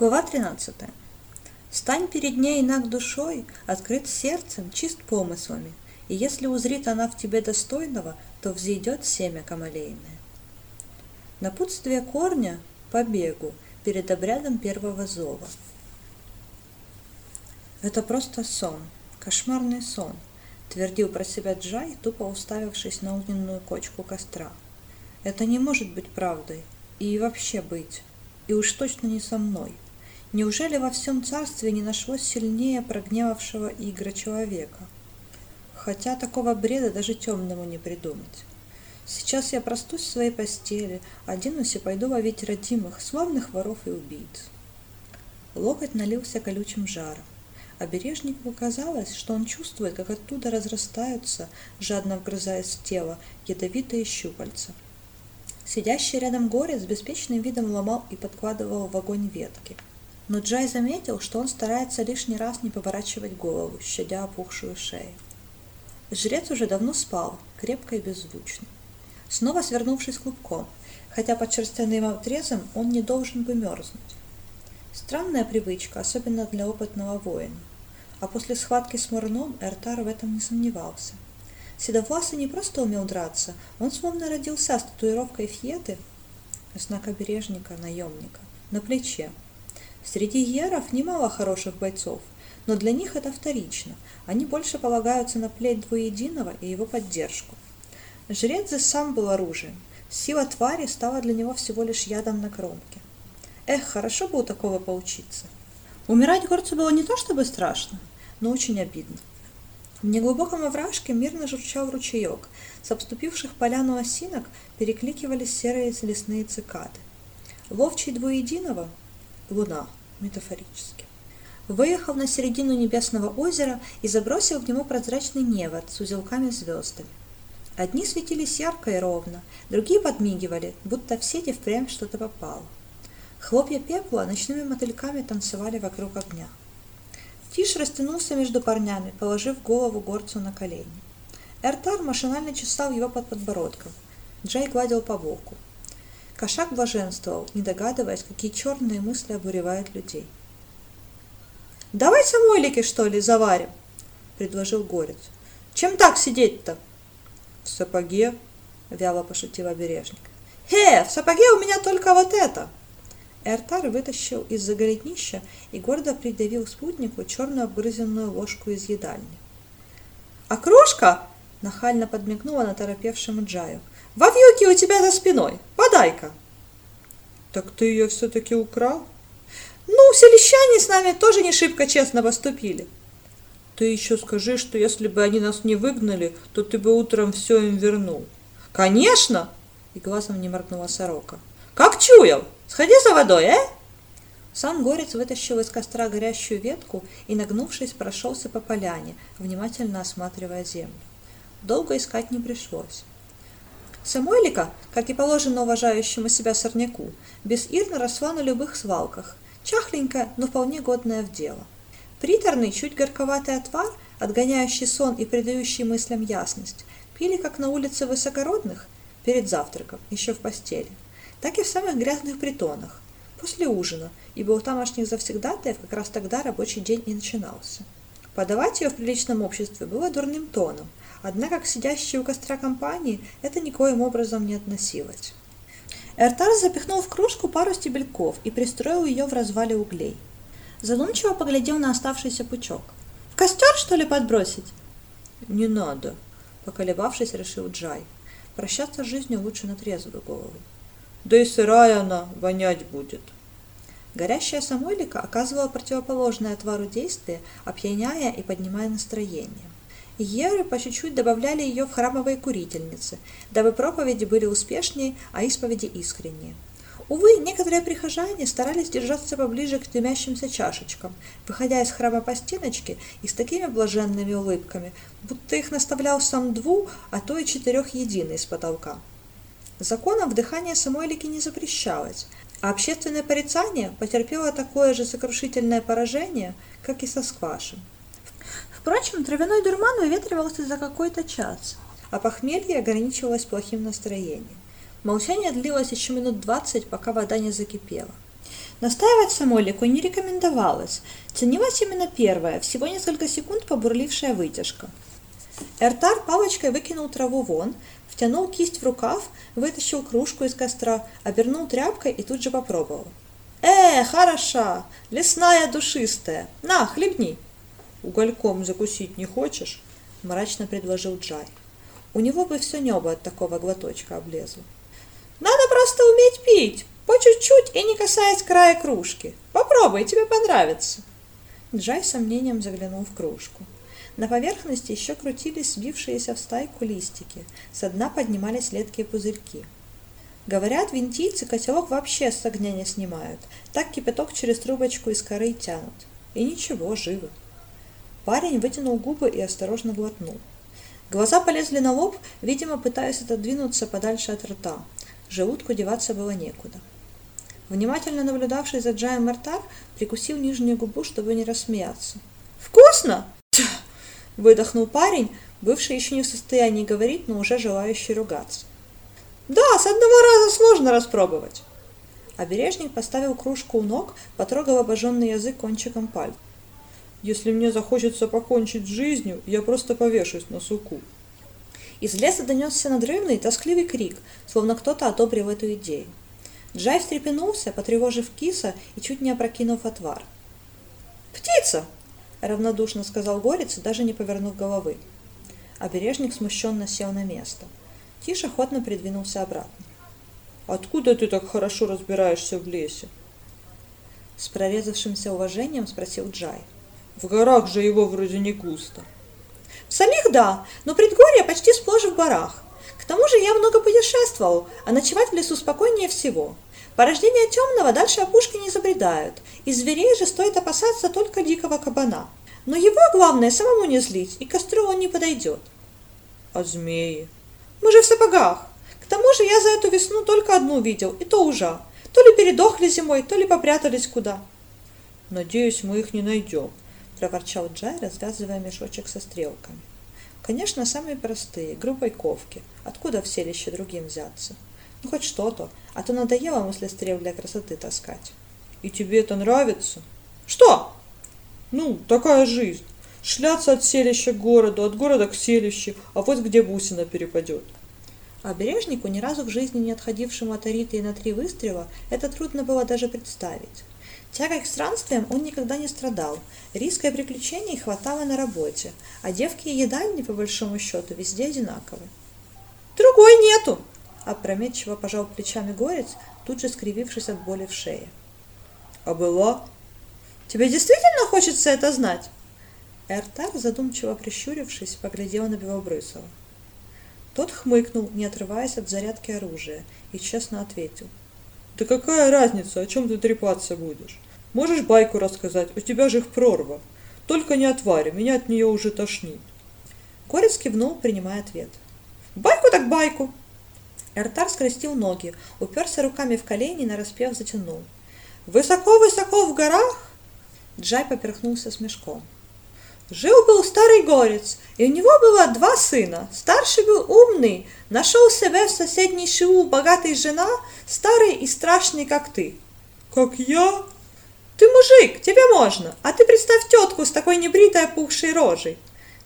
Глава 13. Стань перед ней наг душой, открыт сердцем, чист помыслами, и если узрит она в тебе достойного, то взойдет семя камалейное. Напутствие корня – побегу перед обрядом первого зова. Это просто сон, кошмарный сон, твердил про себя Джай, тупо уставившись на огненную кочку костра. Это не может быть правдой, и вообще быть, и уж точно не со мной. Неужели во всем царстве не нашлось сильнее прогневавшего Игра человека? Хотя такого бреда даже темному не придумать. Сейчас я простусь в своей постели, оденусь и пойду ловить родимых, славных воров и убийц. Локоть налился колючим жаром. Обережнику казалось, что он чувствует, как оттуда разрастаются, жадно вгрызаясь в тело, ядовитые щупальца. Сидящий рядом горец с беспечным видом ломал и подкладывал в огонь ветки – но Джай заметил, что он старается лишний раз не поворачивать голову, щадя опухшую шею. Жрец уже давно спал, крепко и беззвучно. Снова свернувшись клубком, хотя под шерстяным отрезом он не должен бы мерзнуть. Странная привычка, особенно для опытного воина. А после схватки с Мурном Эртар в этом не сомневался. Седовласый не просто умел драться, он словно родился с татуировкой фьеты, знак обережника, наемника, на плече, Среди еров немало хороших бойцов, но для них это вторично. Они больше полагаются на плеть двуединого и его поддержку. Жрец сам был оружием. Сила твари стала для него всего лишь ядом на кромке. Эх, хорошо бы у такого поучиться. Умирать горцу было не то чтобы страшно, но очень обидно. В неглубоком овражке мирно журчал ручеек. С обступивших поляну осинок перекликивались серые лесные цикады. Ловчий двуединого луна, метафорически. Выехал на середину небесного озера и забросил в него прозрачный невод с узелками звездами. Одни светились ярко и ровно, другие подмигивали, будто в сети впрямь что-то попало. Хлопья пепла ночными мотыльками танцевали вокруг огня. Тиш растянулся между парнями, положив голову горцу на колени. Эртар машинально чесал его под подбородком. Джей гладил по боку. Кошак блаженствовал, не догадываясь, какие черные мысли обуревают людей. «Давай самойлики, что ли, заварим?» — предложил Горец. «Чем так сидеть-то?» «В сапоге», — вяло пошутил обережник. «Хе, в сапоге у меня только вот это!» Эртар вытащил из-за голенища и гордо придавил спутнику черную обгрызенную ложку из едальни. «А кружка?» — нахально подмигнула наторопевшему Джаю. Во вьюке у тебя за спиной. Подай-ка. Так ты ее все-таки украл? Ну, селищане с нами тоже не шибко честно поступили. Ты еще скажи, что если бы они нас не выгнали, то ты бы утром все им вернул. Конечно! И глазом не моргнула сорока. Как чуял! Сходи за водой, э? Сам горец вытащил из костра горящую ветку и, нагнувшись, прошелся по поляне, внимательно осматривая землю. Долго искать не пришлось. Самойлика, как и положено уважающему себя сорняку, безирно росла на любых свалках, чахленькая, но вполне годная в дело. Приторный, чуть горьковатый отвар, отгоняющий сон и придающий мыслям ясность, пили как на улице высокородных, перед завтраком, еще в постели, так и в самых грязных притонах, после ужина, ибо у тамошних завсегдатаев как раз тогда рабочий день и начинался. Подавать ее в приличном обществе было дурным тоном, Однако к сидящей у костра компании это никоим образом не относилось. Эртар запихнул в кружку пару стебельков и пристроил ее в развале углей. Задумчиво поглядел на оставшийся пучок. «В костер, что ли, подбросить?» «Не надо», — поколебавшись, решил Джай. «Прощаться с жизнью лучше на трезвую голову». «Да и сырая она, вонять будет». Горящая самойлика оказывала противоположное отвару действие, опьяняя и поднимая настроение. Евры по чуть-чуть добавляли ее в храмовые курительницы, дабы проповеди были успешнее, а исповеди искреннее. Увы, некоторые прихожане старались держаться поближе к дымящимся чашечкам, выходя из храма по стеночке и с такими блаженными улыбками, будто их наставлял сам дву, а то и четырех единый с потолка. Законом вдыхание самойлики не запрещалось, а общественное порицание потерпело такое же сокрушительное поражение, как и со сквашем. Впрочем, травяной дурман выветривался за какой-то час, а похмелье ограничивалось плохим настроением. Молчание длилось еще минут двадцать, пока вода не закипела. Настаивать Самойлику не рекомендовалось. Ценилась именно первая, всего несколько секунд побурлившая вытяжка. Эртар палочкой выкинул траву вон, втянул кисть в рукав, вытащил кружку из костра, обернул тряпкой и тут же попробовал. «Э, хороша! Лесная душистая! На, хлебни!» «Угольком закусить не хочешь?» – мрачно предложил Джай. У него бы все небо от такого глоточка облезло. «Надо просто уметь пить! По чуть-чуть и не касаясь края кружки. Попробуй, тебе понравится!» Джай с сомнением заглянул в кружку. На поверхности еще крутились сбившиеся в стайку листики, со дна поднимались ледкие пузырьки. Говорят, винтийцы котелок вообще с огня не снимают, так кипяток через трубочку из коры тянут. И ничего, живы. Парень вытянул губы и осторожно глотнул. Глаза полезли на лоб, видимо, пытаясь отодвинуться подальше от рта. Желудку деваться было некуда. Внимательно наблюдавший за Джаем Мартар прикусил нижнюю губу, чтобы не рассмеяться. «Вкусно!» – выдохнул парень, бывший еще не в состоянии говорить, но уже желающий ругаться. «Да, с одного раза сложно распробовать!» Обережник поставил кружку у ног, потрогал обожженный язык кончиком пальца. Если мне захочется покончить с жизнью, я просто повешусь на суку. Из леса донесся надрывный, тоскливый крик, словно кто-то одобрил эту идею. Джай встрепенулся, потревожив киса и чуть не опрокинув отвар. «Птица!» – равнодушно сказал Горец, даже не повернув головы. Обережник смущенно сел на место. Тише охотно придвинулся обратно. «Откуда ты так хорошо разбираешься в лесе?» С прорезавшимся уважением спросил Джай. В горах же его вроде не густо. В самих да, но предгорье почти сплошь в горах. К тому же я много путешествовал, а ночевать в лесу спокойнее всего. Порождения темного дальше опушки не забредают, и зверей же стоит опасаться только дикого кабана. Но его главное самому не злить, и к костру он не подойдет. А змеи? Мы же в сапогах. К тому же я за эту весну только одну видел, и то уже. То ли передохли зимой, то ли попрятались куда. Надеюсь, мы их не найдем проворчал Джай, развязывая мешочек со стрелками. Конечно, самые простые, грубой ковки. Откуда в селище другим взяться? Ну, хоть что-то, а то надоело мысли стрел для красоты таскать. И тебе это нравится? Что? Ну, такая жизнь. Шляться от селища к городу, от города к селищу, а вот где бусина перепадет. Обережнику, ни разу в жизни не отходившему от Ариты на три выстрела, это трудно было даже представить. Тягой к странствиям он никогда не страдал, риска и приключений хватало на работе, а девки и едальни, по большому счету, везде одинаковы. «Другой нету!» – опрометчиво пожал плечами горец, тут же скривившись от боли в шее. «А была?» «Тебе действительно хочется это знать?» Эртак, задумчиво прищурившись, поглядел на Белобрысова. Тот хмыкнул, не отрываясь от зарядки оружия, и честно ответил – да какая разница, о чем ты трепаться будешь? Можешь байку рассказать, у тебя же их прорва. Только не о твари, меня от нее уже тошнит. Горец кивнул, принимая ответ. Байку так байку! Эртар скрестил ноги, уперся руками в колени и нараспев затянул. Высоко-высоко в горах? Джай поперхнулся с мешком. Жил-был старый горец, и у него было два сына. Старший был умный, нашел себе в соседней шиу богатой жена, старый и страшный, как ты. Как я? Ты мужик, тебе можно, а ты представь тетку с такой небритой опухшей рожей.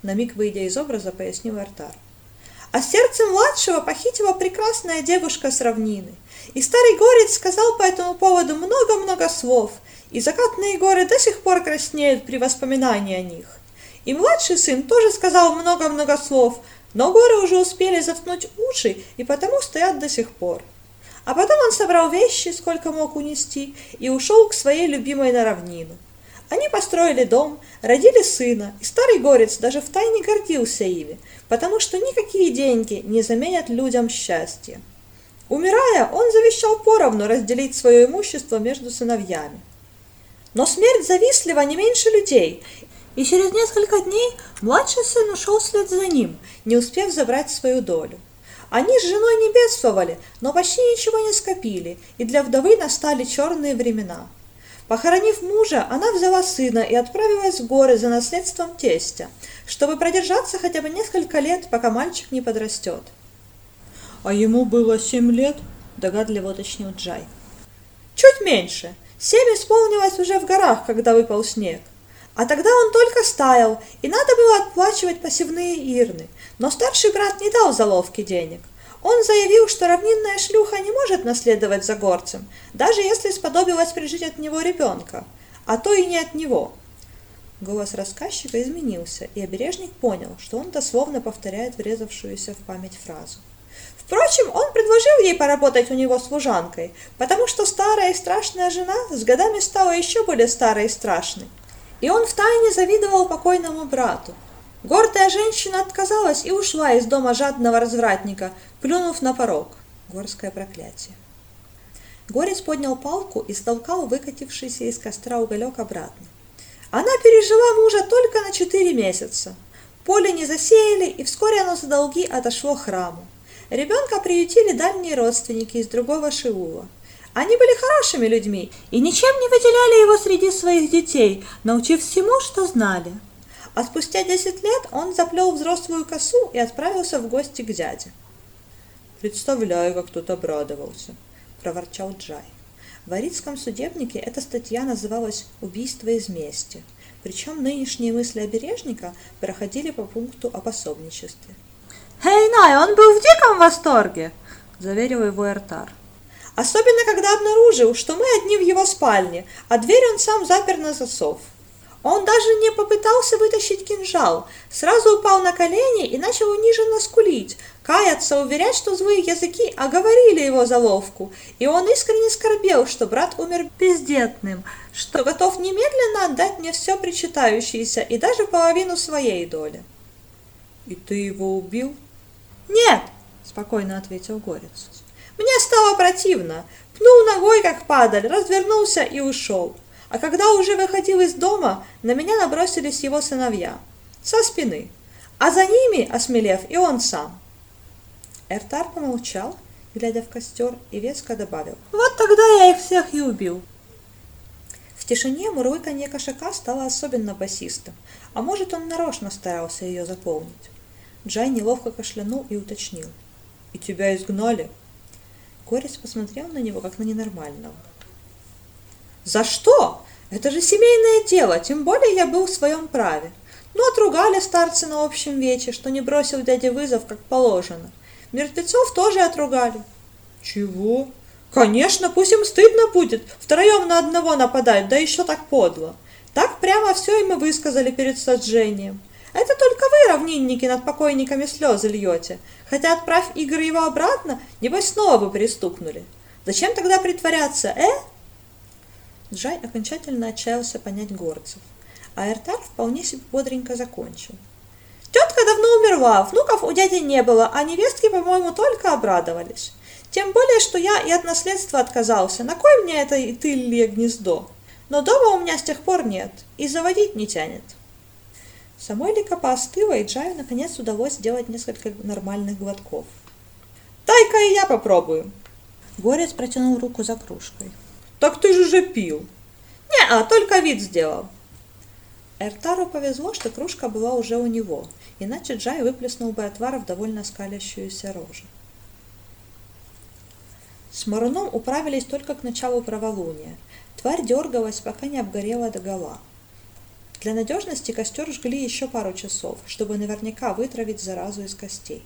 На миг выйдя из образа, пояснил Артар. А сердце младшего похитила прекрасная девушка с равнины. И старый горец сказал по этому поводу много-много слов, и закатные горы до сих пор краснеют при воспоминании о них. И младший сын тоже сказал много-много слов, но горы уже успели заткнуть уши и потому стоят до сих пор. А потом он собрал вещи, сколько мог унести, и ушел к своей любимой на равнину. Они построили дом, родили сына, и старый горец даже втайне гордился ими, потому что никакие деньги не заменят людям счастье. Умирая, он завещал поровну разделить свое имущество между сыновьями. Но смерть завистлива не меньше людей, и через несколько дней младший сын ушел вслед за ним, не успев забрать свою долю. Они с женой не бедствовали, но почти ничего не скопили, и для вдовы настали черные времена. Похоронив мужа, она взяла сына и отправилась в горы за наследством тестя, чтобы продержаться хотя бы несколько лет, пока мальчик не подрастет. «А ему было семь лет?» – догадливо уточнил Джай. «Чуть меньше. Семь исполнилось уже в горах, когда выпал снег. А тогда он только стаял, и надо было отплачивать посевные ирны. Но старший брат не дал заловки денег. Он заявил, что равнинная шлюха не может наследовать за горцем, даже если сподобилась прижить от него ребенка, а то и не от него. Голос рассказчика изменился, и обережник понял, что он дословно повторяет врезавшуюся в память фразу. Впрочем, он предложил ей поработать у него служанкой, потому что старая и страшная жена с годами стала еще более старой и страшной. И он втайне завидовал покойному брату. Гордая женщина отказалась и ушла из дома жадного развратника, плюнув на порог. Горское проклятие. Горец поднял палку и столкал выкатившийся из костра уголек обратно. Она пережила мужа только на четыре месяца. Поле не засеяли, и вскоре оно за долги отошло храму. Ребенка приютили дальние родственники из другого Шиула. Они были хорошими людьми и ничем не выделяли его среди своих детей, научив всему, что знали. А спустя десять лет он заплел взрослую косу и отправился в гости к дяде. «Представляю, как тот обрадовался», – проворчал Джай. В Аридском судебнике эта статья называлась «Убийство из мести», причем нынешние мысли обережника проходили по пункту о пособничестве. «Эй, Най, он был в диком восторге!» – заверил его Эртар. Особенно, когда обнаружил, что мы одни в его спальне, а дверь он сам запер на засов. Он даже не попытался вытащить кинжал, сразу упал на колени и начал униженно скулить, каяться, уверять, что злые языки оговорили его заловку, и он искренне скорбел, что брат умер бездетным, что готов немедленно отдать мне все причитающееся и даже половину своей доли. «И ты его убил?» «Нет!» – спокойно ответил Горец. Мне стало противно. Пнул ногой, как падаль, развернулся и ушел. А когда уже выходил из дома, на меня набросились его сыновья. Со спины. А за ними, осмелев, и он сам. Эртар помолчал, глядя в костер, и веско добавил. Вот тогда я их всех и убил. В тишине мурлыканье кошака стало особенно басистым, а может он нарочно старался ее заполнить. Джай неловко кашлянул и уточнил. «И тебя изгнали?» Горец посмотрел на него, как на ненормального. «За что? Это же семейное дело, тем более я был в своем праве. Ну, отругали старцы на общем вече, что не бросил дяде вызов, как положено. Мертвецов тоже отругали». «Чего?» «Конечно, пусть им стыдно будет втроем на одного нападать, да еще так подло. Так прямо все им и высказали перед сожжением. Это только вы, равнинники, над покойниками слезы льете. Хотя, отправь Игорь его обратно, небось снова бы пристукнули. Зачем тогда притворяться, э? Джай окончательно отчаялся понять горцев, а Эртар вполне себе бодренько закончил. Тетка давно умерла, внуков у дяди не было, а невестки, по-моему, только обрадовались. Тем более, что я и от наследства отказался. На кой мне это тылье гнездо? Но дома у меня с тех пор нет, и заводить не тянет. Самой лика поостыла, и Джаю наконец удалось сделать несколько нормальных глотков. «Дай-ка и я попробую!» Горец протянул руку за кружкой. «Так ты же же пил!» «Не, а только вид сделал!» Эртару повезло, что кружка была уже у него, иначе Джай выплеснул бы отвар в довольно скалящуюся рожу. С Маруном управились только к началу праволуния. Тварь дергалась, пока не обгорела до гола. Для надежности костер жгли еще пару часов, чтобы наверняка вытравить заразу из костей.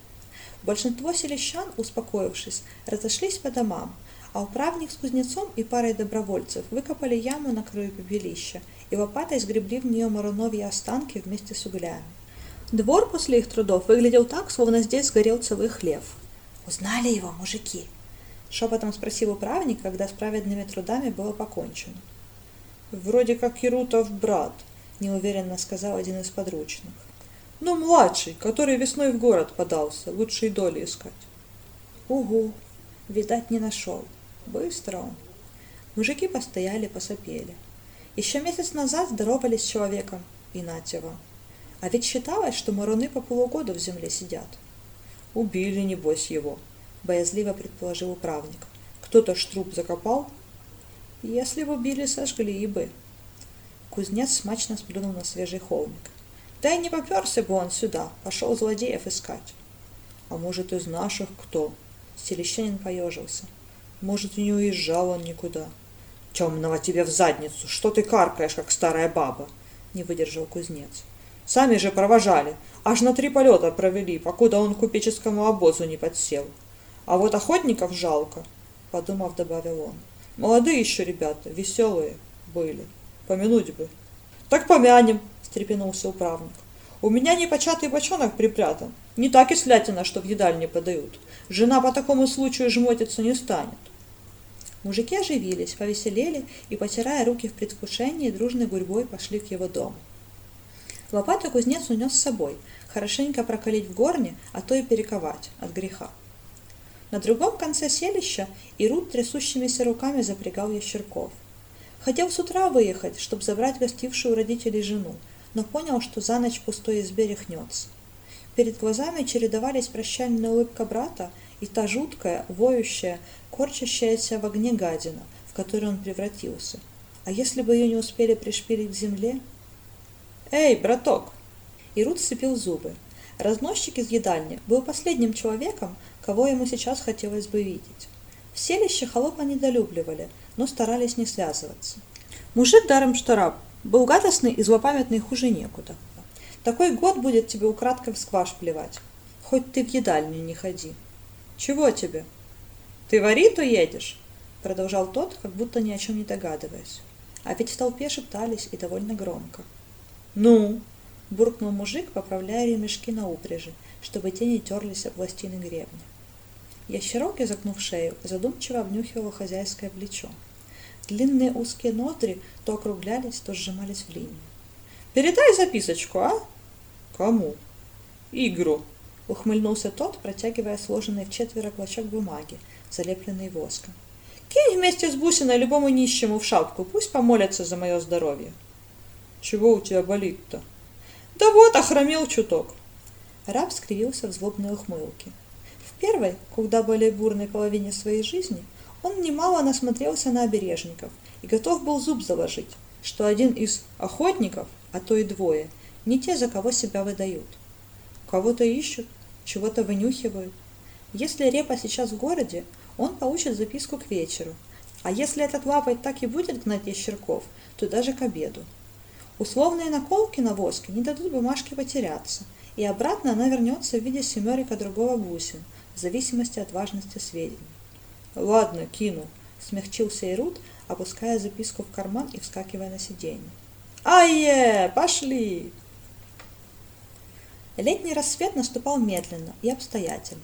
Большинство селищан, успокоившись, разошлись по домам, а управник с кузнецом и парой добровольцев выкопали яму на краю пепелища и лопатой сгребли в нее маруновьи останки вместе с углями. Двор после их трудов выглядел так, словно здесь сгорел целый хлев. «Узнали его, мужики?» — шепотом спросил управник, когда с праведными трудами было покончено. «Вроде как Ерутов брат», неуверенно сказал один из подручных. Ну, младший, который весной в город подался, лучшей доли искать. Угу, видать, не нашел. Быстро он. Мужики постояли, посопели. Еще месяц назад здоровались с человеком, и натева. А ведь считалось, что маруны по полугоду в земле сидят. Убили, небось, его, боязливо предположил управник. Кто-то ж труп закопал? Если бы убили, сожгли бы, Кузнец смачно сплюнул на свежий холмик. Да и не поперся бы он сюда, пошел злодеев искать. А может, из наших кто? Селищанин поежился. Может, не уезжал он никуда. Темного тебе в задницу! Что ты каркаешь, как старая баба? Не выдержал кузнец. Сами же провожали, аж на три полета провели, покуда он к купеческому обозу не подсел. А вот охотников жалко, подумав, добавил он. Молодые еще ребята, веселые были. Помянуть бы. Так помянем, встрепенулся управник. У меня непочатый бочонок припрятан. Не так и слятина, что в едальне подают. Жена по такому случаю жмотиться не станет. Мужики оживились, повеселели и, потирая руки в предвкушении, дружной гурьбой пошли к его дому. Лопату кузнец унес с собой, хорошенько прокалить в горне, а то и перековать от греха. На другом конце селища Ирут трясущимися руками запрягал ящерков. Хотел с утра выехать, чтобы забрать гостившую родителей жену, но понял, что за ночь пустой избе рехнется. Перед глазами чередовались прощальная улыбка брата и та жуткая, воющая, корчащаяся в огне гадина, в которую он превратился. А если бы ее не успели пришпилить к земле? «Эй, браток!» Ирут сцепил зубы. Разносчик из едальни был последним человеком, кого ему сейчас хотелось бы видеть. В селище холопа недолюбливали, но старались не связываться. Мужик даром что раб, был гадостный и злопамятный хуже некуда. Такой год будет тебе украдкой в скваш плевать. Хоть ты в едальню не ходи. Чего тебе? Ты в Ариту едешь? Продолжал тот, как будто ни о чем не догадываясь. А ведь в толпе шептались и довольно громко. Ну? Буркнул мужик, поправляя ремешки на упряжи, чтобы те не терлись об пластины гребня. Ящерок, изогнув шею, задумчиво обнюхивал хозяйское плечо. Длинные узкие ноздри то округлялись, то сжимались в линию. «Передай записочку, а?» «Кому?» «Игру», — ухмыльнулся тот, протягивая сложенный в четверо клочок бумаги, залепленный воском. «Кинь вместе с бусиной любому нищему в шапку, пусть помолятся за мое здоровье». «Чего у тебя болит-то?» «Да вот, охромел чуток». Раб скривился в злобной ухмылке. Первой, куда более бурной половине своей жизни, он немало насмотрелся на обережников и готов был зуб заложить, что один из охотников, а то и двое, не те, за кого себя выдают. Кого-то ищут, чего-то вынюхивают. Если Репа сейчас в городе, он получит записку к вечеру, а если этот лапоть так и будет гнать ящерков, то даже к обеду. Условные наколки на воске не дадут бумажке потеряться, и обратно она вернется в виде семерика другого бусин, в зависимости от важности сведений. «Ладно, кину», — смягчился Ирут, опуская записку в карман и вскакивая на сиденье. «Ай-е! Пошли!» Летний рассвет наступал медленно и обстоятельно.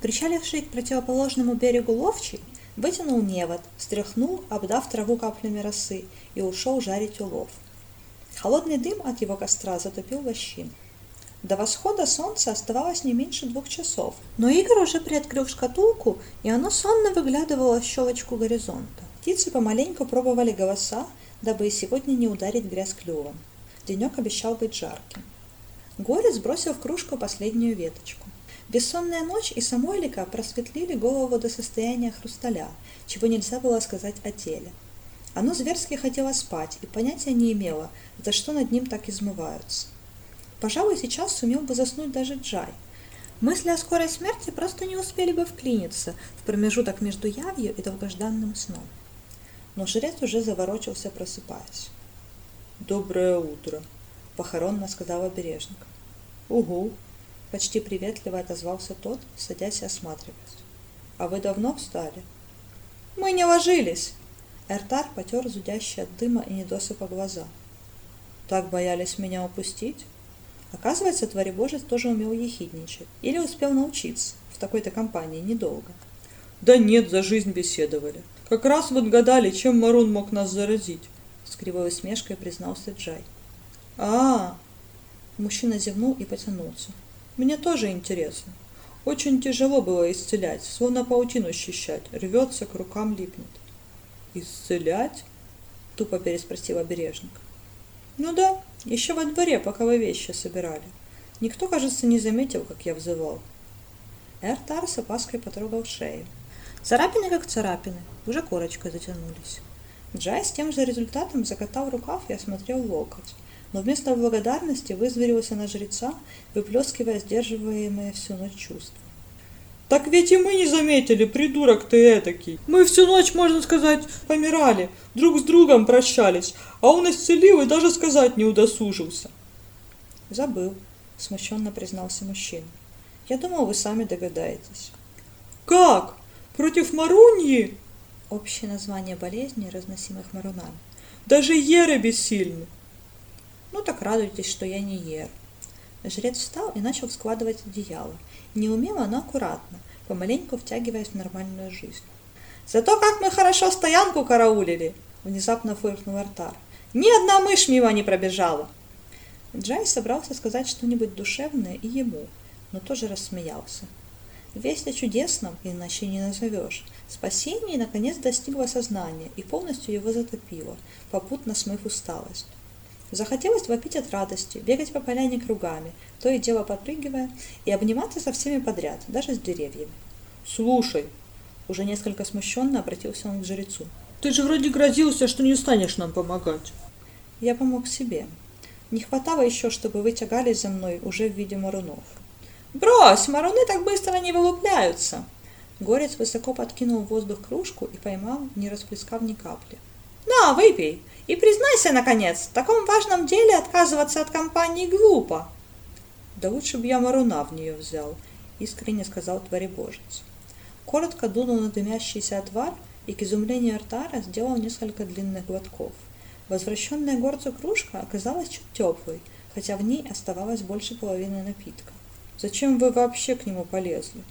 Причаливший к противоположному берегу ловчий вытянул невод, стряхнул, обдав траву каплями росы, и ушел жарить улов. Холодный дым от его костра затопил лощину. До восхода солнца оставалось не меньше двух часов, но Игорь уже приоткрыл шкатулку, и оно сонно выглядывало в щелочку горизонта. Птицы помаленьку пробовали голоса, дабы и сегодня не ударить грязь клювом. Денек обещал быть жарким. Горец бросил в кружку последнюю веточку. Бессонная ночь и Самойлика просветлили голову до состояния хрусталя, чего нельзя было сказать о теле. Оно зверски хотело спать и понятия не имело, за что над ним так измываются. Пожалуй, сейчас сумел бы заснуть даже Джай. Мысли о скорой смерти просто не успели бы вклиниться в промежуток между явью и долгожданным сном. Но жрец уже заворочился, просыпаясь. «Доброе утро», — похоронно сказал обережник. «Угу», — почти приветливо отозвался тот, садясь и осматриваясь. «А вы давно встали?» «Мы не ложились!» Эртар потер зудящие от дыма и недосыпа глаза. «Так боялись меня упустить?» Оказывается, Творебожец тоже умел ехидничать. Или успел научиться в такой-то компании недолго. «Да нет, за жизнь беседовали. Как раз вот гадали, чем Марун мог нас заразить», — с кривой усмешкой признался Джай. а, -а, -а Мужчина зевнул и потянулся. «Мне тоже интересно. Очень тяжело было исцелять, словно паутину счищать, рвется, к рукам липнет». «Исцелять?» — тупо переспросил обережник. «Ну да, еще во дворе, пока вы вещи собирали. Никто, кажется, не заметил, как я взывал». Эртар с опаской потрогал шею. Царапины как царапины, уже корочкой затянулись. Джай с тем же результатом закатал рукав и осмотрел локоть но вместо благодарности вызверился на жреца, выплескивая сдерживаемые всю ночь чувства. Так ведь и мы не заметили, придурок ты этакий. Мы всю ночь, можно сказать, помирали, друг с другом прощались, а он исцелил и даже сказать не удосужился. Забыл, смущенно признался мужчина. Я думал, вы сами догадаетесь. Как? Против Маруньи? Общее название болезней, разносимых марунами. Даже еры бессильны. Ну так радуйтесь, что я не ер. Жрец встал и начал складывать одеяло. Неумело, но аккуратно, помаленьку втягиваясь в нормальную жизнь. «Зато как мы хорошо стоянку караулили!» – внезапно фыркнул Артар. «Ни одна мышь мимо не пробежала!» Джай собрался сказать что-нибудь душевное и ему, но тоже рассмеялся. Весть о чудесном, иначе не назовешь, спасении наконец достигла сознания и полностью его затопило, попутно смыв усталость. Захотелось вопить от радости, бегать по поляне кругами, то и дело подпрыгивая, и обниматься со всеми подряд, даже с деревьями. «Слушай!» Уже несколько смущенно обратился он к жрецу. «Ты же вроде грозился, что не станешь нам помогать!» Я помог себе. Не хватало еще, чтобы вы тягались за мной уже в виде марунов. «Брось, маруны так быстро не вылупляются!» Горец высоко подкинул в воздух кружку и поймал, не расплескав ни капли. «На, выпей! И признайся, наконец, в таком важном деле отказываться от компании глупо!» «Да лучше бы я маруна в нее взял», — искренне сказал творебожец. Коротко дунул на дымящийся отвар и, к изумлению Артара, сделал несколько длинных глотков. Возвращенная горцу кружка оказалась чуть теплой, хотя в ней оставалось больше половины напитка. «Зачем вы вообще к нему полезли?»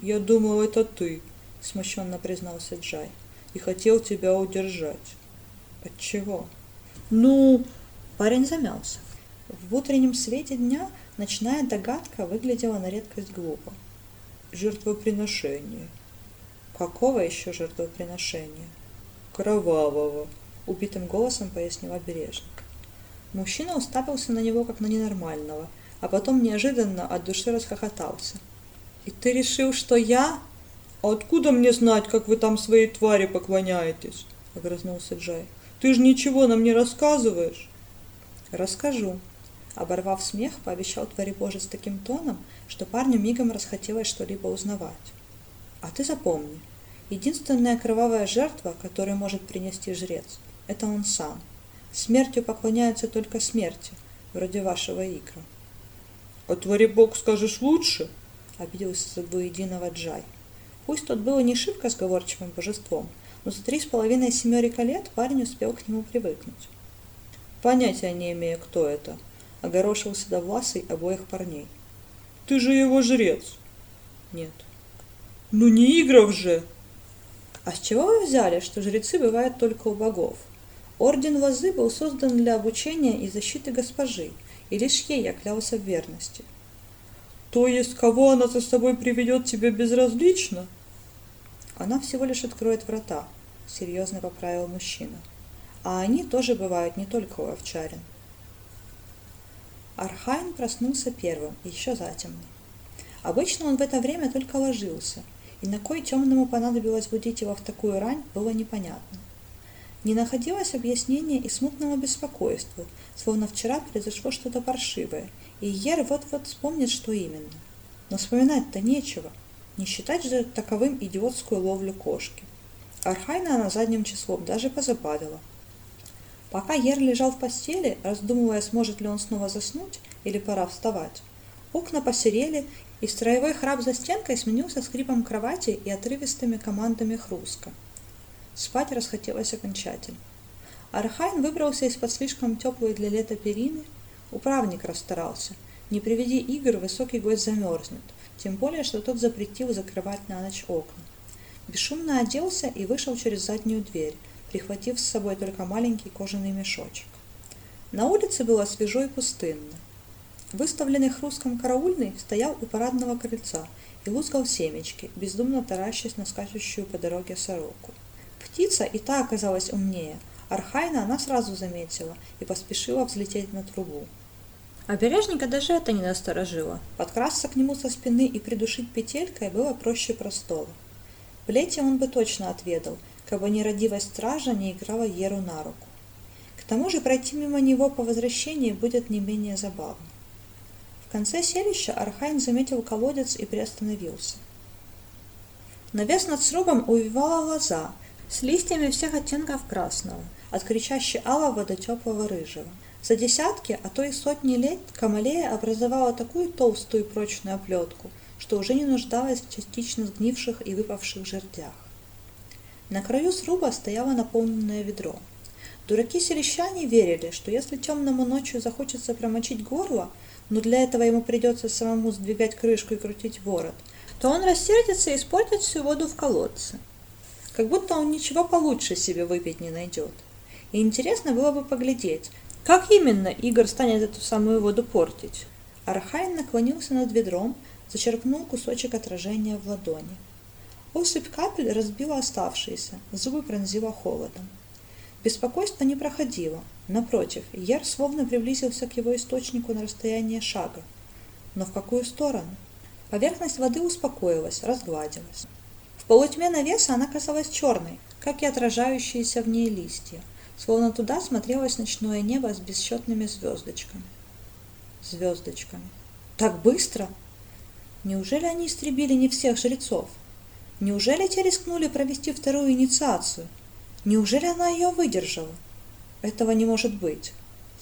«Я думал, это ты», — смущенно признался Джай, — «и хотел тебя удержать». От чего? Ну, парень замялся. В утреннем свете дня ночная догадка выглядела на редкость глупо. Жертвоприношение. Какого еще жертвоприношения? Кровавого, убитым голосом пояснил обережник. Мужчина уставился на него как на ненормального, а потом неожиданно от души расхохотался. «И ты решил, что я?» «Откуда мне знать, как вы там своей твари поклоняетесь?» — огрызнулся Джай. Ты же ничего нам не рассказываешь. Расскажу. Оборвав смех, пообещал Творебожец таким тоном, что парню мигом расхотелось что-либо узнавать. А ты запомни, единственная кровавая жертва, которую может принести жрец, это он сам. Смертью поклоняются только смерти, вроде вашего икра. А Творебог скажешь лучше? Обиделся за двуединого Джай. Пусть тот был и не шибко сговорчивым божеством, но за три с половиной семерика лет парень успел к нему привыкнуть. Понятия не имея, кто это, огорошил седовласый обоих парней. Ты же его жрец. Нет. Ну не игров же! А с чего вы взяли, что жрецы бывают только у богов? Орден Лозы был создан для обучения и защиты госпожи, и лишь ей я клялся в верности. То есть, кого она за собой приведет тебе безразлично? Она всего лишь откроет врата, серьезно поправил мужчина. А они тоже бывают не только у овчарин. Архайн проснулся первым, еще затемно. Обычно он в это время только ложился, и на кой темному понадобилось будить его в такую рань, было непонятно. Не находилось объяснения и смутному беспокойству, словно вчера произошло что-то паршивое, и йер вот-вот вспомнит, что именно. Но вспоминать-то нечего – не считать же таковым идиотскую ловлю кошки. Архайна она задним числом даже позабавила. Пока йер лежал в постели, раздумывая, сможет ли он снова заснуть или пора вставать, окна посерели, и строевой храп за стенкой сменился скрипом кровати и отрывистыми командами Хруска. Спать расхотелось окончательно. Архайн выбрался из-под слишком теплой для лета перины. Управник расстарался. Не приведи Иггр, высокий гость замерзнет тем более, что тот запретил закрывать на ночь окна. Бесшумно оделся и вышел через заднюю дверь, прихватив с собой только маленький кожаный мешочек. На улице было свежо и пустынно. Выставленный Хруском караульный стоял у парадного крыльца и лузгал семечки, бездумно таращась на скачущую по дороге сороку. Птица и та оказалась умнее. Архайна она сразу заметила и поспешила взлететь на трубу. Обережника даже это не насторожило. Подкрасться к нему со спины и придушить петелькой было проще простого. Плети он бы точно отведал, кабы нерадивая стража не играла йеру на руку. К тому же пройти мимо него по возвращении будет не менее забавно. В конце селища Архайн заметил колодец и приостановился. Навес над срубом увивала лоза с листьями всех оттенков красного, от кричащей алого до теплого рыжего. За десятки, а то и сотни лет Камалея образовала такую толстую и прочную оплетку, что уже не нуждалась в частично сгнивших и выпавших жердях. На краю сруба стояло наполненное ведро. Дураки-селищане верили, что если темному ночью захочется промочить горло, но для этого ему придется самому сдвигать крышку и крутить ворот, то он рассердится и испортит всю воду в колодце. Как будто он ничего получше себе выпить не найдет. И интересно было бы поглядеть, как именно Иггр станет эту самую воду портить. Архайн наклонился над ведром, зачерпнул кусочек отражения в ладони. Осыпь капель разбила оставшиеся, зубы пронзило холодом. Беспокойство не проходило. Напротив, йер словно приблизился к его источнику на расстояние шага. Но в какую сторону? Поверхность воды успокоилась, разгладилась. В полутьме навеса она казалась черной, как и отражающиеся в ней листья, словно туда смотрелось ночное небо с бесчетными звездочками. Звездочками. Так быстро? Неужели они истребили не всех жрецов? Неужели те рискнули провести вторую инициацию? Неужели она ее выдержала? Этого не может быть.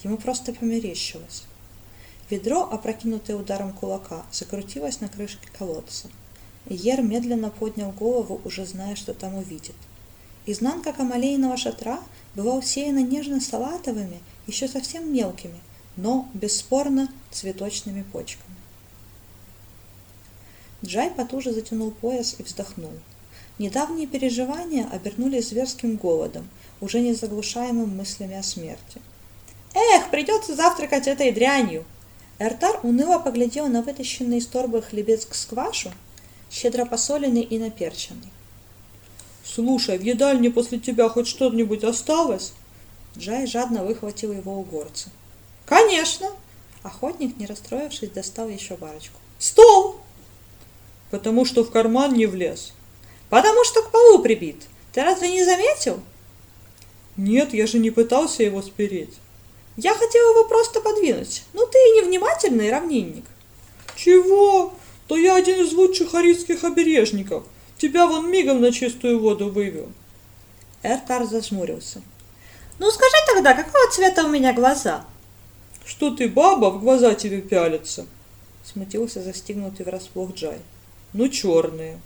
Ему просто померещилось. Ведро, опрокинутое ударом кулака, закрутилось на крышке колодца. Ер медленно поднял голову, уже зная, что там увидит. Изнанка камалейного шатра была усеяна нежно-салатовыми, еще совсем мелкими, но, бесспорно, цветочными почками. Джай потуже затянул пояс и вздохнул. Недавние переживания обернулись зверским голодом, уже не заглушаемым мыслями о смерти. «Эх, придется завтракать этой дрянью!» Эртар уныло поглядел на вытащенный из торбы хлебец к сквашу, щедро посоленный и наперченный. «Слушай, в едальне после тебя хоть что-нибудь осталось?» Джай жадно выхватил его у горца. «Конечно!» Охотник, не расстроившись, достал еще барочку. «Стол!» «Потому что в карман не влез». «Потому что к полу прибит. Ты разве не заметил?» «Нет, я же не пытался его спереть». «Я хотел его просто подвинуть. Ну ты и невнимательный равнинник». «Чего? То я один из лучших арийских обережников. Тебя вон мигом на чистую воду вывел». Эртар зажмурился. «Ну скажи тогда, какого цвета у меня глаза?» «Что ты, баба, в глаза тебе пялится?» Смутился застигнутый врасплох Джай. «Ну, черные».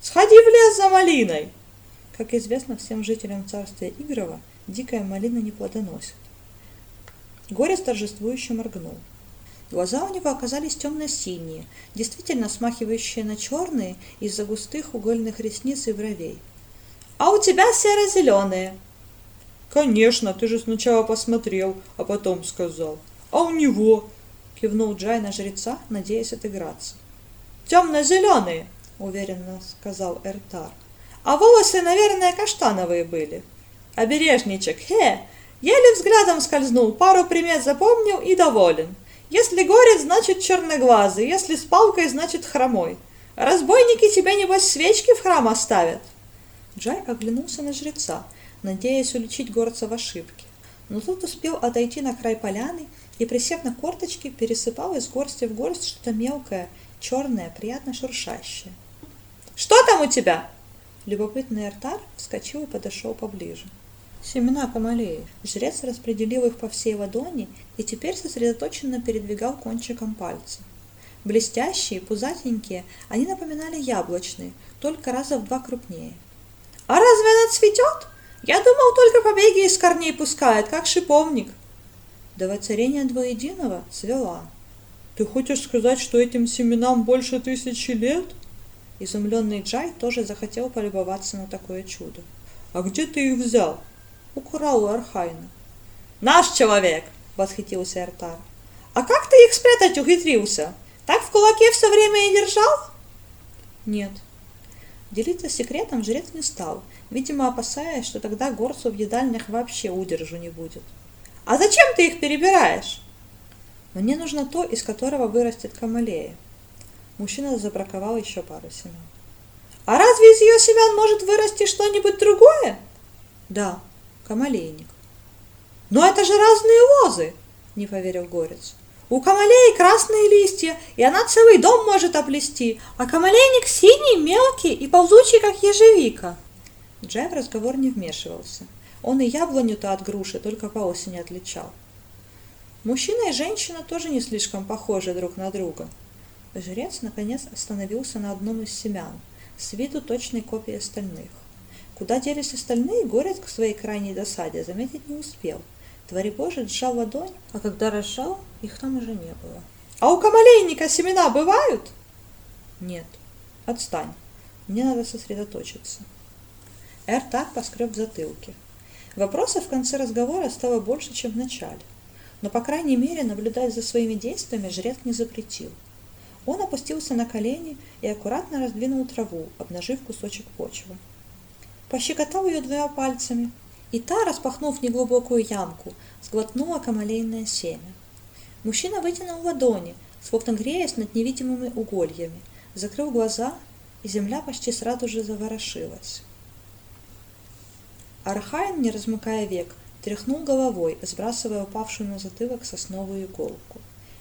«Сходи в лес за малиной!» Как известно всем жителям царствия Игрова, дикая малина не плодоносит. Горец торжествующе моргнул. Глаза у него оказались темно-синие, действительно смахивающие на черные из-за густых угольных ресниц и бровей. «А у тебя серо-зеленые!» «Конечно, ты же сначала посмотрел, а потом сказал. А у него?» — кивнул Джай на жреца, надеясь отыграться. «Темно-зеленые!» — уверенно сказал Эртар. «А волосы, наверное, каштановые были. Обережничек, хе! Еле взглядом скользнул, пару примет запомнил и доволен. Если горец, значит черноглазый, если с палкой, значит хромой. Разбойники тебя, небось, свечки в храм оставят!» Джай оглянулся на жреца, надеясь уличить горца в ошибке. Но тот успел отойти на край поляны и, присев на корточки, пересыпал из горсти в горсть что-то мелкое, черное, приятно шуршащее. «Что там у тебя?» Любопытный Артар вскочил и подошел поближе. Семена камалеи. Жрец распределил их по всей ладони и теперь сосредоточенно передвигал кончиком пальца. Блестящие, пузатенькие, они напоминали яблочные, только раза в два крупнее. «А разве она цветет? Я думал, только побеги из корней пускает, как шиповник». До воцарения Двуединого цвела. «Ты хочешь сказать, что этим семенам больше тысячи лет?» Изумленный Джай тоже захотел полюбоваться на такое чудо. «А где ты их взял?» «Украл у Архайна». «Наш человек!» — восхитился ЭрТар. «А как ты их спрятать ухитрился? Так в кулаке все время и держал?» «Нет». Делиться секретом жрец не стал, видимо, опасаясь, что тогда горцу в едальнях вообще удержу не будет. «А зачем ты их перебираешь?» «Мне нужно то, из которого вырастет камалея». Мужчина забраковал еще пару семян. «А разве из ее семян может вырасти что-нибудь другое?» «Да, камалейник». «Но это же разные лозы!» – не поверил Горец. У камалеи красные листья, и она целый дом может оплести, а камалейник синий, мелкий и ползучий, как ежевика. Джай в разговор не вмешивался. Он и яблоню-то от груши только по осени отличал. Мужчина и женщина тоже не слишком похожи друг на друга. Жрец, наконец, остановился на одном из семян, с виду точной копии остальных. Куда делись остальные, Горец к своей крайней досаде заметить не успел. Твари Божий сжал ладонь, а когда разжал, их там уже не было. «А у камалейника семена бывают?» «Нет. Отстань. Мне надо сосредоточиться». Эр так поскреб в затылке. Вопросов в конце разговора стало больше, чем в начале. Но, по крайней мере, наблюдать за своими действиями жрец не запретил. Он опустился на колени и аккуратно раздвинул траву, обнажив кусочек почвы пощекотал ее двумя пальцами, и та, распахнув неглубокую ямку, сглотнула камалейное семя. Мужчина вытянул ладони, словно греясь над невидимыми угольями, закрыл глаза, и земля почти сразу же заворошилась. Архайн, не размыкая век, тряхнул головой, сбрасывая упавшую на затылок сосновую иголку.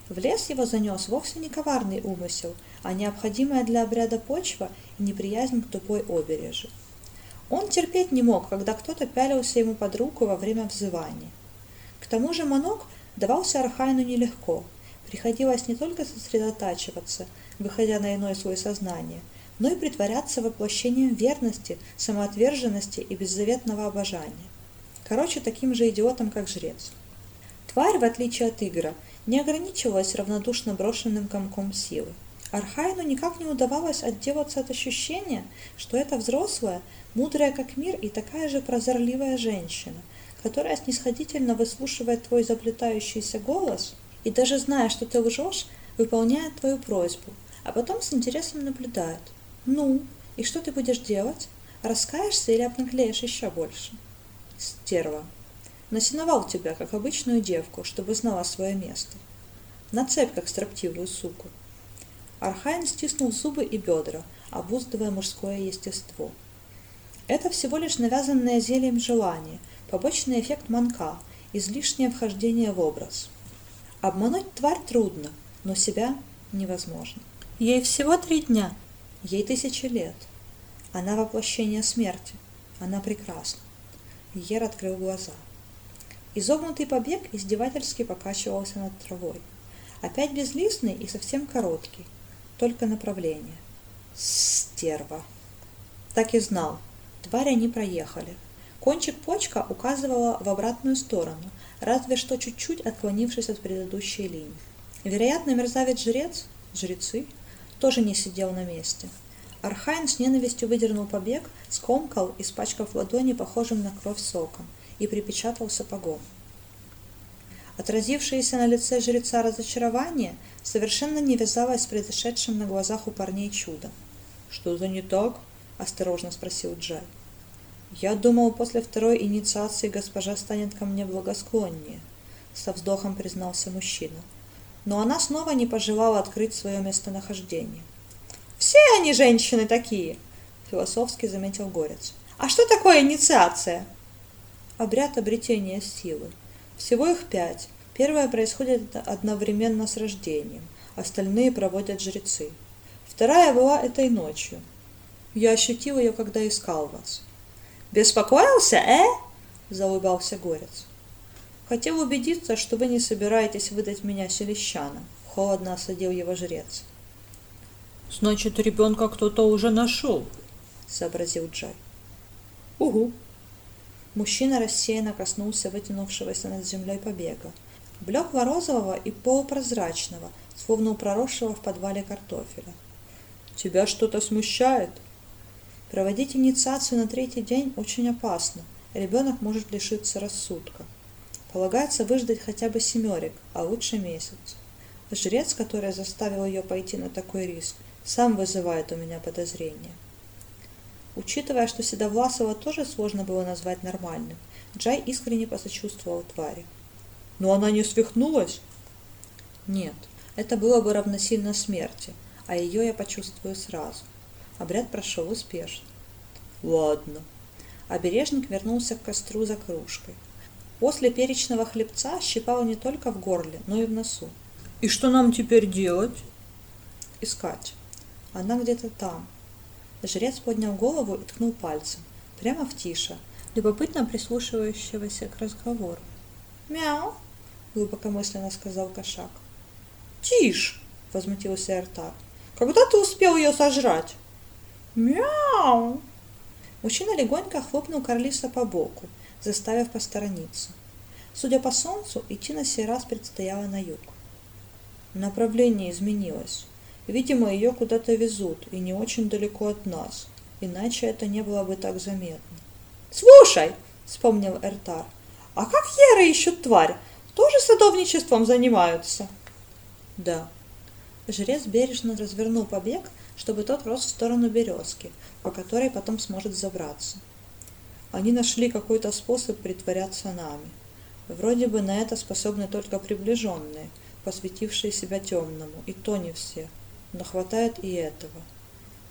В лес его занес вовсе не коварный умысел, а необходимая для обряда почва и неприязнь к тупой обереже. Он терпеть не мог, когда кто-то пялился ему под руку во время взывания. К тому же Манок давался Архайну нелегко. Приходилось не только сосредотачиваться, выходя на иной слой сознания, но и притворяться воплощением верности, самоотверженности и беззаветного обожания. Короче, таким же идиотом, как жрец. Тварь, в отличие от Игра, не ограничивалась равнодушно брошенным комком силы. Архайну никак не удавалось отделаться от ощущения, что эта взрослая, мудрая как мир и такая же прозорливая женщина, которая снисходительно выслушивает твой заплетающийся голос и даже зная, что ты лжешь, выполняет твою просьбу, а потом с интересом наблюдает. Ну, и что ты будешь делать? Раскаешься или обнаглеешь еще больше? Стерва. Изнасиловал тебя, как обычную девку, чтобы знала свое место. На цепь, как строптивую суку. Архайн стиснул зубы и бедра, обуздывая мужское естество. Это всего лишь навязанное зельем желание, побочный эффект манка, излишнее вхождение в образ. Обмануть тварь трудно, но себя невозможно. Ей всего три дня, ей тысячи лет. Она воплощение смерти, она прекрасна. Ер открыл глаза. Изогнутый побег издевательски покачивался над травой. Опять безлистный и совсем короткий, только направление. Стерва. Так и знал. Тварь они проехали. Кончик почка указывала в обратную сторону, разве что чуть-чуть отклонившись от предыдущей линии. Вероятно, мерзавец-жрец, жрецы, тоже не сидел на месте. Архайн с ненавистью выдернул побег, скомкал, испачкав ладони похожим на кровь соком, и припечатал сапогом. Отразившееся на лице жреца разочарование совершенно не вязалось с произошедшим на глазах у парней чудом. «Что-то не так?» – осторожно спросил Джай. «Я думал, после второй инициации госпожа станет ко мне благосклоннее», – со вздохом признался мужчина. Но она снова не пожелала открыть свое местонахождение. «Все они женщины такие!» – философски заметил Горец. «А что такое инициация?» «Обряд обретения силы», всего их пять. Первая происходит одновременно с рождением, остальные проводят жрецы. Вторая была этой ночью. Я ощутил ее, когда искал вас. «Беспокоился, э?» – заулыбался Горец. «Хотел убедиться, что вы не собираетесь выдать меня селищанам», – холодно осадил его жрец. «Значит, ребенка кто-то уже нашел», – сообразил Джай. «Угу», Мужчина рассеянно коснулся вытянувшегося над землей побега. Блекло-розового и полупрозрачного, словно у проросшего в подвале картофеля. «Тебя что-то смущает?» Проводить инициацию на третий день очень опасно. Ребенок может лишиться рассудка. Полагается выждать хотя бы семерик, а лучше месяц. Жрец, который заставил ее пойти на такой риск, сам вызывает у меня подозрения. Учитывая, что Седовласова тоже сложно было назвать нормальным, Джай искренне посочувствовал твари. «Но она не свихнулась?» «Нет, это было бы равносильно смерти, а ее я почувствую сразу. Обряд прошел успешно». «Ладно». Обережник вернулся к костру за кружкой. После перечного хлебца щипало не только в горле, но и в носу. И что нам теперь делать? Искать. Она где-то там. Жрец поднял голову и ткнул пальцем. Прямо в Тиша, любопытно прислушивающегося к разговору. «Мяу!» — глубокомысленно сказал кошак. «Тишь!» — возмутился Эртар. «Когда ты успел ее сожрать?» «Мяу!» Мужчина легонько хлопнул Карлиса по боку, заставив посторониться. Судя по солнцу, идти на сей раз предстояло на юг. Направление изменилось. Видимо, ее куда-то везут, и не очень далеко от нас, иначе это не было бы так заметно. «Слушай!» — вспомнил Эртар. «А как Еры ищут тварь? Тоже садовничеством занимаются?» «Да». Жрец бережно развернул побег, чтобы тот рос в сторону березки, по которой потом сможет забраться. Они нашли какой-то способ притворяться нами. Вроде бы на это способны только приближенные, посвятившие себя темному, и то не все, но хватает и этого.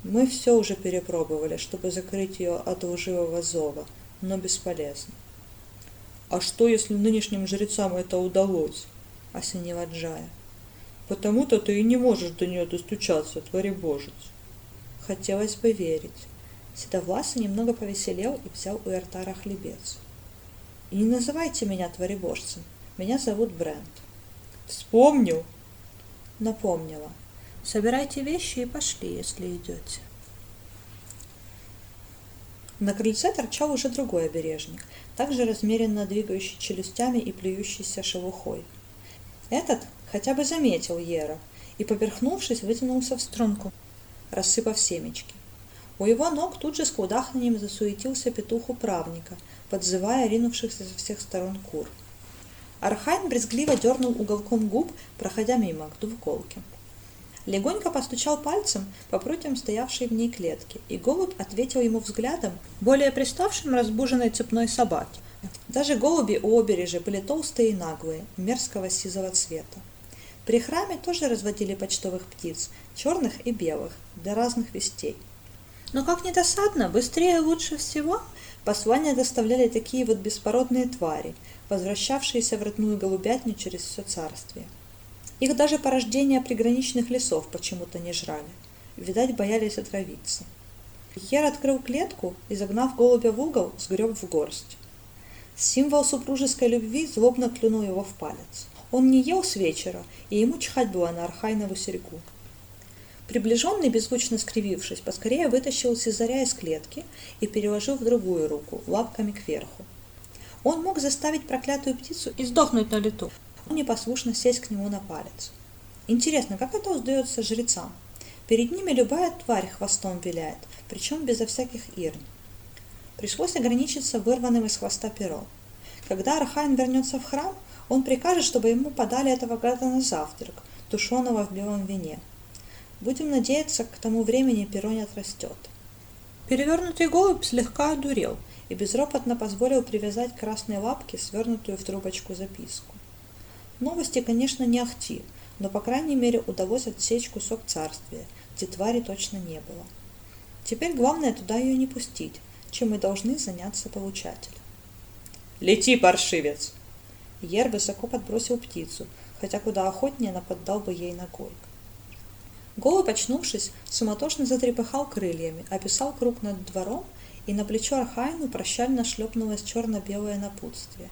Мы все уже перепробовали, чтобы закрыть ее от лживого зова, но бесполезно. «А что, если нынешним жрецам это удалось?» — осенила Джая. «Потому-то ты и не можешь до нее достучаться, творебожец». Хотелось бы верить. Седовласый немного повеселел и взял у Эртара хлебец. И не называйте меня творебожцем. Меня зовут Брент. Вспомнил? Напомнила. Собирайте вещи и пошли, если идете. На крыльце торчал уже другой обережник, также размеренно двигающий челюстями и плюющийся шелухой. Этот хотя бы заметил Ера и, поперхнувшись, вытянулся в струнку, рассыпав семечки. У его ног тут же с кудаханием засуетился петух управника, подзывая ринувшихся со всех сторон кур. Архайн брезгливо дернул уголком губ, проходя мимо к двуколке. Легонько постучал пальцем по прутьям стоявшей в ней клетки, и голубь ответил ему взглядом, более приставшим разбуженной цепной собаки. Даже голуби у обережья были толстые и наглые, мерзкого сизого цвета. При храме тоже разводили почтовых птиц, черных и белых, для разных вестей. Но как не досадно, быстрее лучше всего Послания доставляли такие вот беспородные твари, возвращавшиеся в родную голубятню через все царствие. Их даже порождения приграничных лесов почему-то не жрали. Видать, боялись отравиться. Пьер открыл клетку и, загнав голубя в угол, сгреб в горсть. Символ супружеской любви злобно клюнул его в палец. Он не ел с вечера, и ему чихать было на архайнову серьгу. Приближенный, беззвучно скривившись, поскорее вытащил Цезаря из клетки и переложил в другую руку, лапками кверху. Он мог заставить проклятую птицу и на лету, а не послушно сесть к нему на палец. Интересно, как это удается жрецам? Перед ними любая тварь хвостом виляет, причем безо всяких ирн. Пришлось ограничиться вырванным из хвоста пером. Когда Архайн вернется в храм, он прикажет, чтобы ему подали этого гада на завтрак, тушеного в белом вине – Будем надеяться, к тому времени перо не отрастет. Перевернутый голубь слегка одурел и безропотно позволил привязать к красной лапке свернутую в трубочку записку. Новости, конечно, не ахти, но, по крайней мере, удалось отсечь кусок царствия, где твари точно не было. Теперь главное туда ее не пустить, чем и должны заняться получатели. «Лети, паршивец!» Ер высоко подбросил птицу, хотя куда охотнее нападал бы ей ногой. Голубь, очнувшись, суматошно затрепыхал крыльями, описал круг над двором, и на плечо Архайну прощально шлепнулось черно-белое напутствие.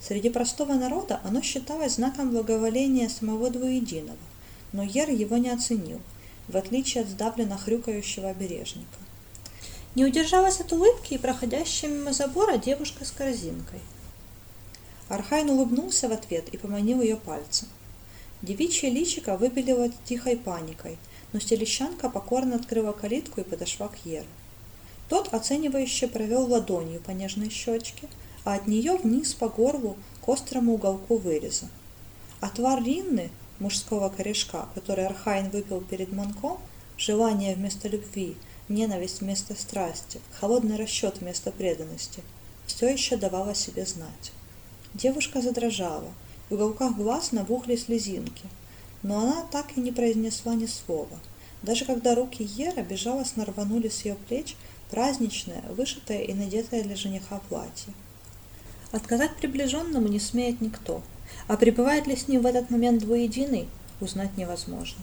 Среди простого народа оно считалось знаком благоволения самого двуединого, но Ер его не оценил, в отличие от сдавленно хрюкающего обережника. Не удержалась от улыбки и проходящая мимо забора девушка с корзинкой. Архайн улыбнулся в ответ и поманил ее пальцем. Девичье личико выбелило тихой паникой, но стелещанка покорно открыла калитку и подошла к Еру. Тот оценивающе провел ладонью по нежной щечке, а от нее вниз по горлу к острому уголку выреза. Отвар Ринны, мужского корешка, который Архайн выпил перед Манком, желание вместо любви, ненависть вместо страсти, холодный расчет вместо преданности, все еще давало себе знать. Девушка задрожала, в уголках глаз набухли слезинки, но она так и не произнесла ни слова. Даже когда руки Ера безжалостно рванули с ее плеч праздничное, вышитое и надетое для жениха платье. Отказать приближенному не смеет никто, а пребывает ли с ним в этот момент двуединый, узнать невозможно.